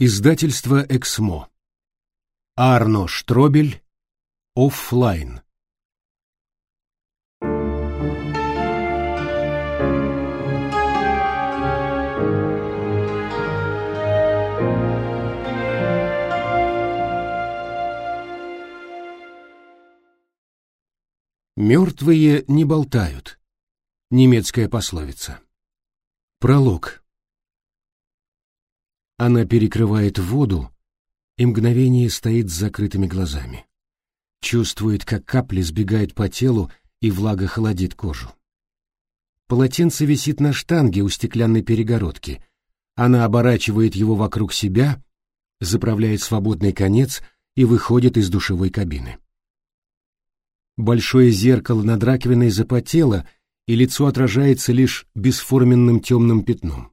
Издательство «Эксмо». Арно Штробель. Оффлайн. Мертвые не болтают. Немецкая пословица. Пролог. Она перекрывает воду и мгновение стоит с закрытыми глазами. Чувствует, как капли сбегают по телу, и влага холодит кожу. Полотенце висит на штанге у стеклянной перегородки. Она оборачивает его вокруг себя, заправляет свободный конец и выходит из душевой кабины. Большое зеркало над раковиной запотело, и лицо отражается лишь бесформенным темным пятном.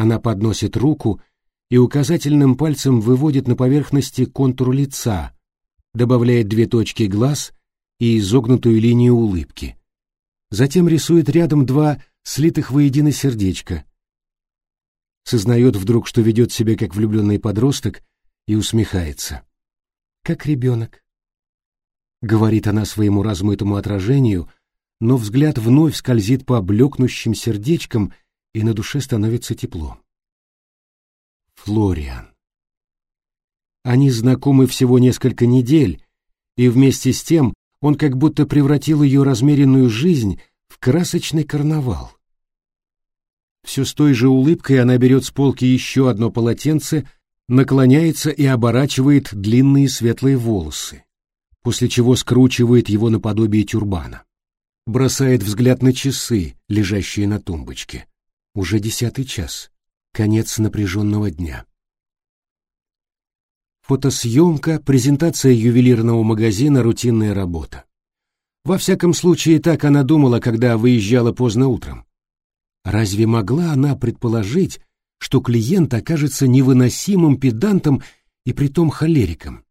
Она подносит руку и указательным пальцем выводит на поверхности контур лица, добавляет две точки глаз и изогнутую линию улыбки. Затем рисует рядом два слитых воедино сердечка. Сознает вдруг, что ведет себя как влюбленный подросток, и усмехается. «Как ребенок», — говорит она своему размытому отражению, но взгляд вновь скользит по блекнущим сердечкам и на душе становится тепло. Флориан. Они знакомы всего несколько недель, и вместе с тем он как будто превратил ее размеренную жизнь в красочный карнавал. Все с той же улыбкой она берет с полки еще одно полотенце, наклоняется и оборачивает длинные светлые волосы, после чего скручивает его наподобие тюрбана. Бросает взгляд на часы, лежащие на тумбочке. Уже десятый час. Конец напряженного дня. Фотосъемка, презентация ювелирного магазина, рутинная работа. Во всяком случае, так она думала, когда выезжала поздно утром. Разве могла она предположить, что клиент окажется невыносимым педантом и притом холериком?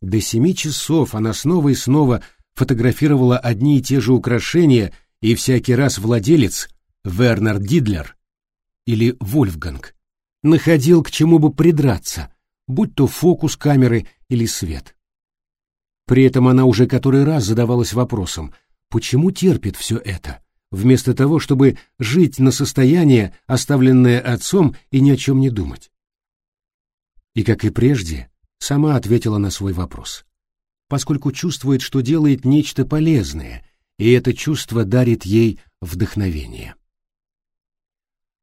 До семи часов она снова и снова фотографировала одни и те же украшения, и всякий раз владелец Вернер Дидлер или Вольфганг находил к чему бы придраться, будь то фокус камеры или свет. При этом она уже который раз задавалась вопросом, почему терпит все это, вместо того, чтобы жить на состояние, оставленное отцом, и ни о чем не думать. И, как и прежде, сама ответила на свой вопрос, поскольку чувствует, что делает нечто полезное, и это чувство дарит ей вдохновение.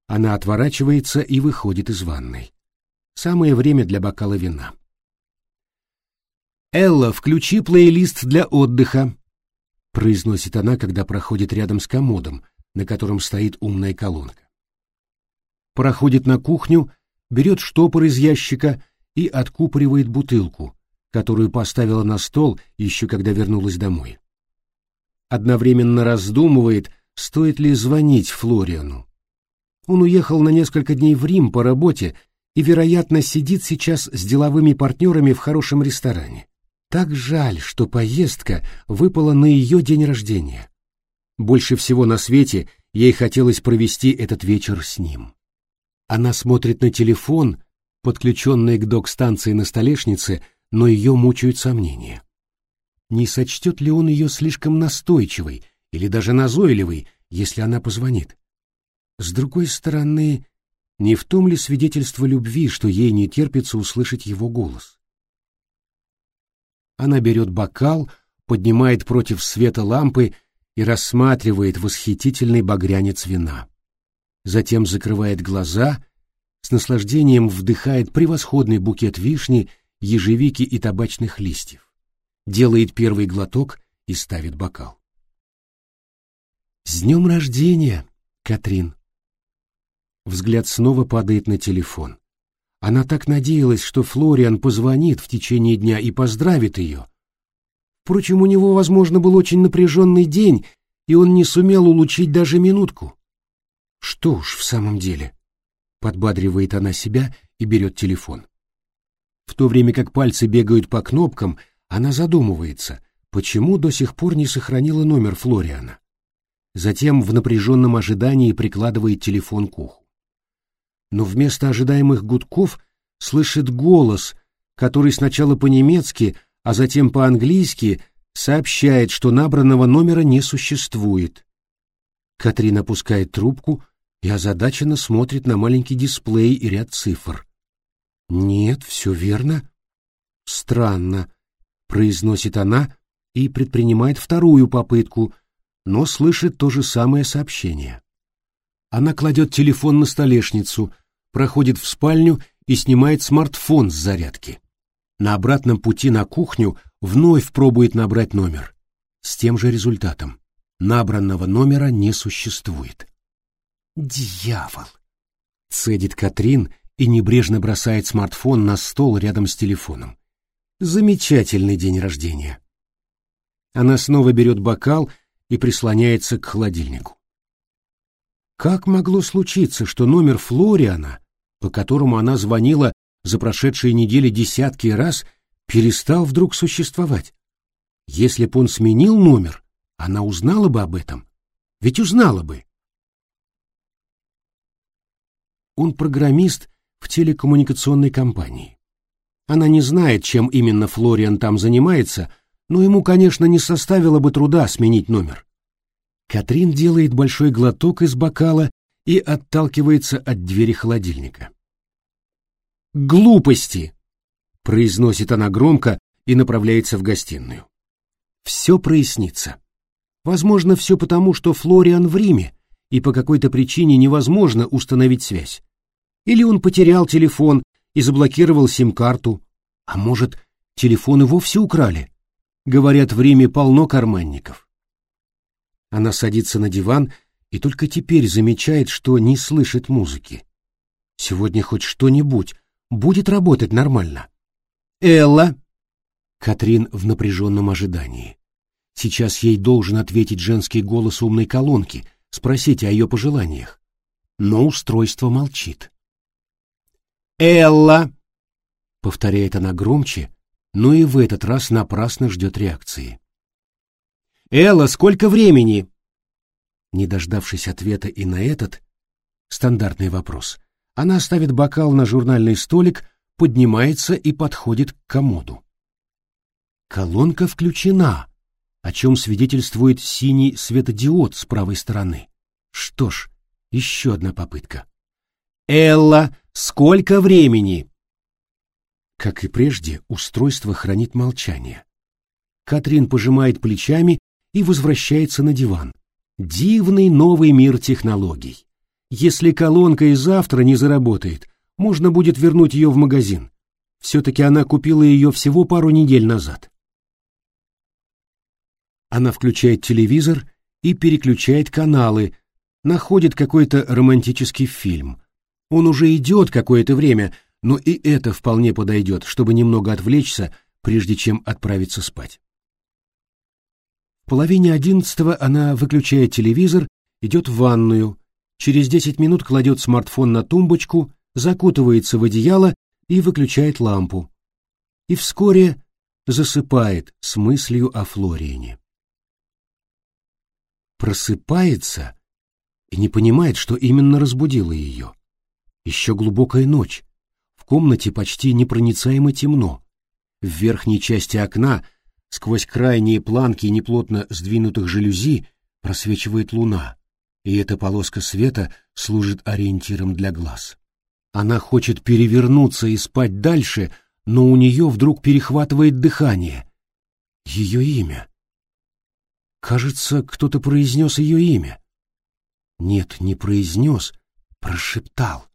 Она отворачивается и выходит из ванной. Самое время для бокала вина. «Элла, включи плейлист для отдыха», — произносит она, когда проходит рядом с комодом, на котором стоит умная колонка. Проходит на кухню, берет штопор из ящика и откупоривает бутылку, которую поставила на стол еще когда вернулась домой. Одновременно раздумывает, стоит ли звонить Флориану, он уехал на несколько дней в Рим по работе и, вероятно, сидит сейчас с деловыми партнерами в хорошем ресторане. Так жаль, что поездка выпала на ее день рождения. Больше всего на свете ей хотелось провести этот вечер с ним. Она смотрит на телефон, подключенный к док-станции на столешнице, но ее мучают сомнения. Не сочтет ли он ее слишком настойчивой или даже назойливой, если она позвонит? С другой стороны, не в том ли свидетельство любви, что ей не терпится услышать его голос? Она берет бокал, поднимает против света лампы и рассматривает восхитительный багрянец вина. Затем закрывает глаза, с наслаждением вдыхает превосходный букет вишни, ежевики и табачных листьев. Делает первый глоток и ставит бокал. «С днем рождения, Катрин!» Взгляд снова падает на телефон. Она так надеялась, что Флориан позвонит в течение дня и поздравит ее. Впрочем, у него, возможно, был очень напряженный день, и он не сумел улучшить даже минутку. Что уж в самом деле. Подбадривает она себя и берет телефон. В то время как пальцы бегают по кнопкам, она задумывается, почему до сих пор не сохранила номер Флориана. Затем в напряженном ожидании прикладывает телефон к уху. Но вместо ожидаемых гудков слышит голос, который сначала по-немецки, а затем по-английски сообщает, что набранного номера не существует. Катрин опускает трубку и озадаченно смотрит на маленький дисплей и ряд цифр. «Нет, все верно». «Странно», — произносит она и предпринимает вторую попытку, но слышит то же самое сообщение. Она кладет телефон на столешницу, проходит в спальню и снимает смартфон с зарядки. На обратном пути на кухню вновь пробует набрать номер. С тем же результатом. Набранного номера не существует. «Дьявол!» — цедит Катрин и небрежно бросает смартфон на стол рядом с телефоном. «Замечательный день рождения!» Она снова берет бокал и прислоняется к холодильнику. Как могло случиться, что номер Флориана, по которому она звонила за прошедшие недели десятки раз, перестал вдруг существовать? Если б он сменил номер, она узнала бы об этом. Ведь узнала бы. Он программист в телекоммуникационной компании. Она не знает, чем именно Флориан там занимается, но ему, конечно, не составило бы труда сменить номер. Катрин делает большой глоток из бокала и отталкивается от двери холодильника. «Глупости!» — произносит она громко и направляется в гостиную. Все прояснится. Возможно, все потому, что Флориан в Риме, и по какой-то причине невозможно установить связь. Или он потерял телефон и заблокировал сим-карту. А может, телефоны вовсе украли? Говорят, в Риме полно карманников. Она садится на диван и только теперь замечает, что не слышит музыки. Сегодня хоть что-нибудь будет работать нормально. «Элла!» Катрин в напряженном ожидании. Сейчас ей должен ответить женский голос умной колонки, спросить о ее пожеланиях. Но устройство молчит. «Элла!» — повторяет она громче, но и в этот раз напрасно ждет реакции. «Элла, сколько времени?» Не дождавшись ответа и на этот стандартный вопрос, она ставит бокал на журнальный столик, поднимается и подходит к комоду. Колонка включена, о чем свидетельствует синий светодиод с правой стороны. Что ж, еще одна попытка. «Элла, сколько времени?» Как и прежде, устройство хранит молчание. Катрин пожимает плечами и возвращается на диван. Дивный новый мир технологий. Если колонка и завтра не заработает, можно будет вернуть ее в магазин. Все-таки она купила ее всего пару недель назад. Она включает телевизор и переключает каналы, находит какой-то романтический фильм, он уже идет какое-то время, но и это вполне подойдет, чтобы немного отвлечься, прежде чем отправиться спать. Половине одиннадцатого она выключает телевизор, идет в ванную, через десять минут кладет смартфон на тумбочку, закутывается в одеяло и выключает лампу. И вскоре засыпает с мыслью о Флориане. Просыпается и не понимает, что именно разбудило ее. Еще глубокая ночь. В комнате почти непроницаемо темно. В верхней части окна, сквозь крайние планки неплотно сдвинутых жалюзи, просвечивает луна, и эта полоска света служит ориентиром для глаз. Она хочет перевернуться и спать дальше, но у нее вдруг перехватывает дыхание. Ее имя. Кажется, кто-то произнес ее имя. Нет, не произнес, прошептал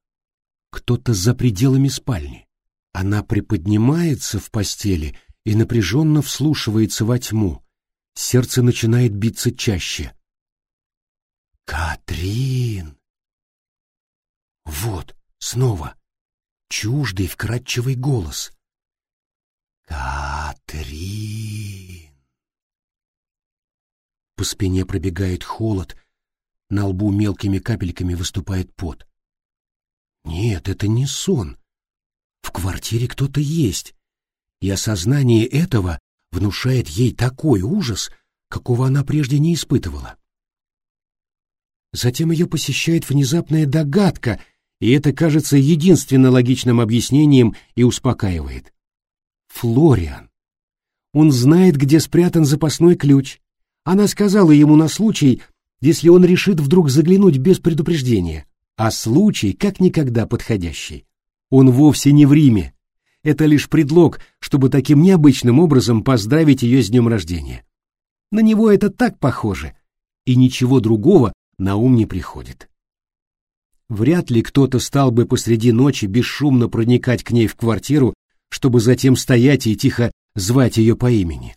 кто-то за пределами спальни. Она приподнимается в постели и напряженно вслушивается во тьму. Сердце начинает биться чаще. «Катрин!» Вот, снова, чуждый вкрадчивый голос. «Катрин!» По спине пробегает холод, на лбу мелкими капельками выступает пот. Нет, это не сон. В квартире кто-то есть, и осознание этого внушает ей такой ужас, какого она прежде не испытывала. Затем ее посещает внезапная догадка, и это кажется единственно логичным объяснением и успокаивает. Флориан. Он знает, где спрятан запасной ключ. Она сказала ему на случай, если он решит вдруг заглянуть без предупреждения. А случай как никогда подходящий. Он вовсе не в Риме. Это лишь предлог, чтобы таким необычным образом поздравить ее с днем рождения. На него это так похоже, и ничего другого на ум не приходит. Вряд ли кто-то стал бы посреди ночи бесшумно проникать к ней в квартиру, чтобы затем стоять и тихо звать ее по имени.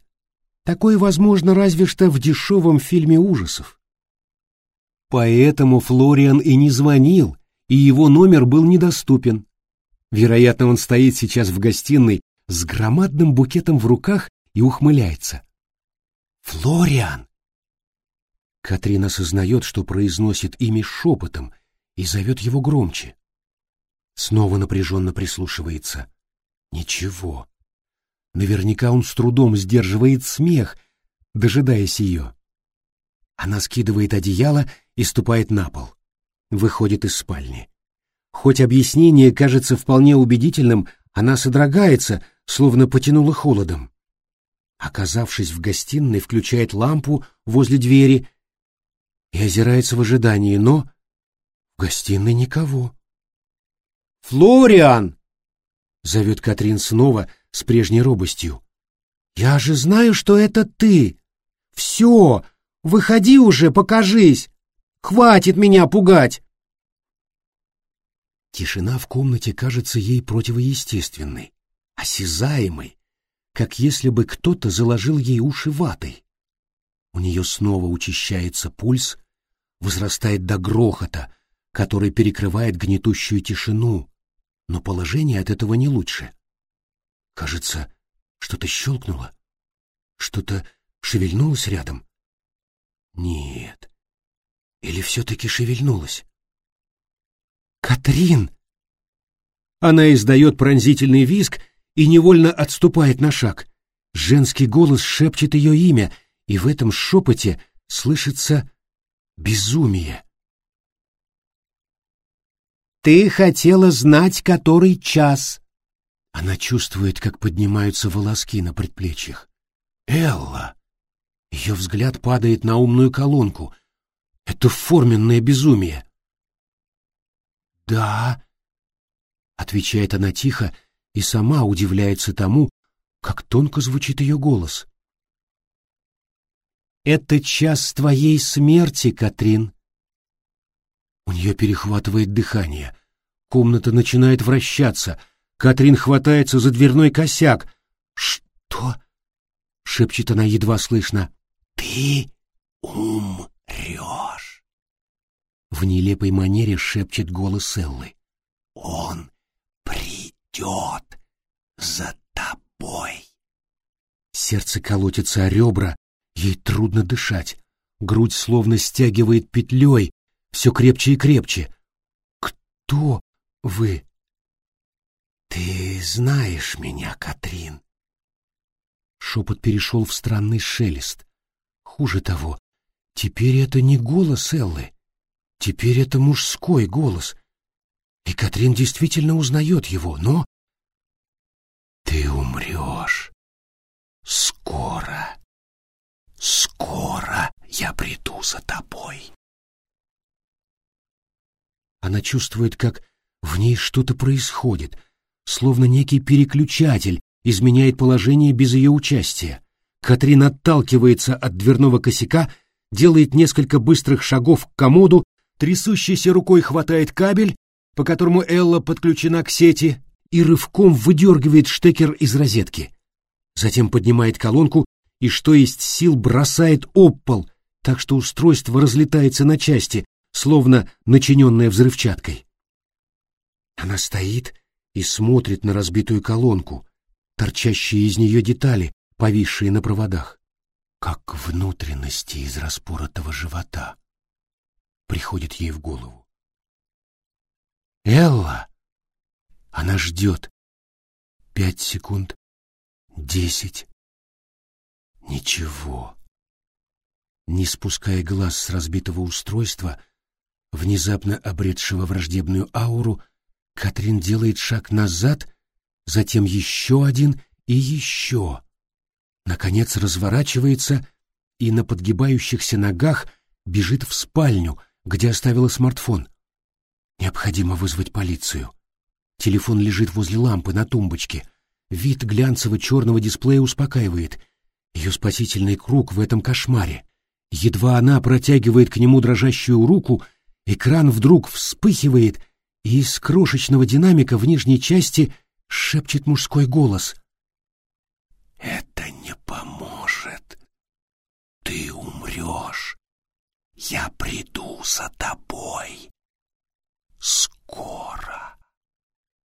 Такое возможно разве что в дешевом фильме ужасов. Поэтому Флориан и не звонил, и его номер был недоступен. Вероятно, он стоит сейчас в гостиной с громадным букетом в руках и ухмыляется. «Флориан!» Катрин осознает, что произносит имя шепотом и зовет его громче. Снова напряженно прислушивается. Ничего. Наверняка он с трудом сдерживает смех, дожидаясь ее. Она скидывает одеяло и ступает на пол. Выходит из спальни. Хоть объяснение кажется вполне убедительным, она содрогается, словно потянула холодом. Оказавшись в гостиной, включает лампу возле двери и озирается в ожидании, но в гостиной никого. «Флориан!» — зовет Катрин снова, с прежней робостью. «Я же знаю, что это ты! Все! Выходи уже, покажись! Хватит меня пугать!» Тишина в комнате кажется ей противоестественной, осязаемой, как если бы кто-то заложил ей уши ватой. У нее снова учащается пульс, возрастает до грохота, который перекрывает гнетущую тишину, но положение от этого не лучше. Кажется, что-то щелкнуло. Что-то шевельнулось рядом. Нет. Или все-таки шевельнулось? «Катрин!» Она издает пронзительный визг и невольно отступает на шаг. Женский голос шепчет ее имя, и в этом шепоте слышится безумие. «Ты хотела знать, который час», она чувствует, как поднимаются волоски на предплечьях. «Элла!» Ее взгляд падает на умную колонку. Это форменное безумие. «Да», — отвечает она тихо и сама удивляется тому, как тонко звучит ее голос. «Это час твоей смерти, Катрин». У нее перехватывает дыхание. Комната начинает вращаться — Катрин хватается за дверной косяк. «Что?» — шепчет она едва слышно. «Ты умрешь!» В нелепой манере шепчет голос Эллы. «Он придет за тобой!» Сердце колотится о ребра, ей трудно дышать. Грудь словно стягивает петлей, все крепче и крепче. «Кто вы?» «Ты знаешь меня, Катрин!» Шепот перешел в странный шелест. Хуже того, теперь это не голос Эллы. Теперь это мужской голос. И Катрин действительно узнает его, но... «Ты умрешь. Скоро. Скоро я приду за тобой». Она чувствует, как в ней что-то происходит — словно некий переключатель, изменяет положение без ее участия. Катрин отталкивается от дверного косяка, делает несколько быстрых шагов к комоду, трясущейся рукой хватает кабель, по которому Элла подключена к сети, и рывком выдергивает штекер из розетки. Затем поднимает колонку и, что есть сил, бросает об пол, так что устройство разлетается на части, словно начиненное взрывчаткой. Она стоит и смотрит на разбитую колонку, торчащие из нее детали, повисшие на проводах, как внутренности из распоротого живота. Приходит ей в голову. «Элла!» Она ждет. Пять секунд, десять. Ничего. Не спуская глаз с разбитого устройства, внезапно обретшего враждебную ауру, Катрин делает шаг назад, затем еще один и еще. Наконец разворачивается и на подгибающихся ногах бежит в спальню, где оставила смартфон. Необходимо вызвать полицию. Телефон лежит возле лампы на тумбочке. Вид глянцево-черного дисплея успокаивает. Ее спасительный круг в этом кошмаре. Едва она протягивает к нему дрожащую руку, экран вдруг вспыхивает, и из крошечного динамика в нижней части шепчет мужской голос. «Это не поможет. Ты умрешь. Я приду за тобой. Скоро».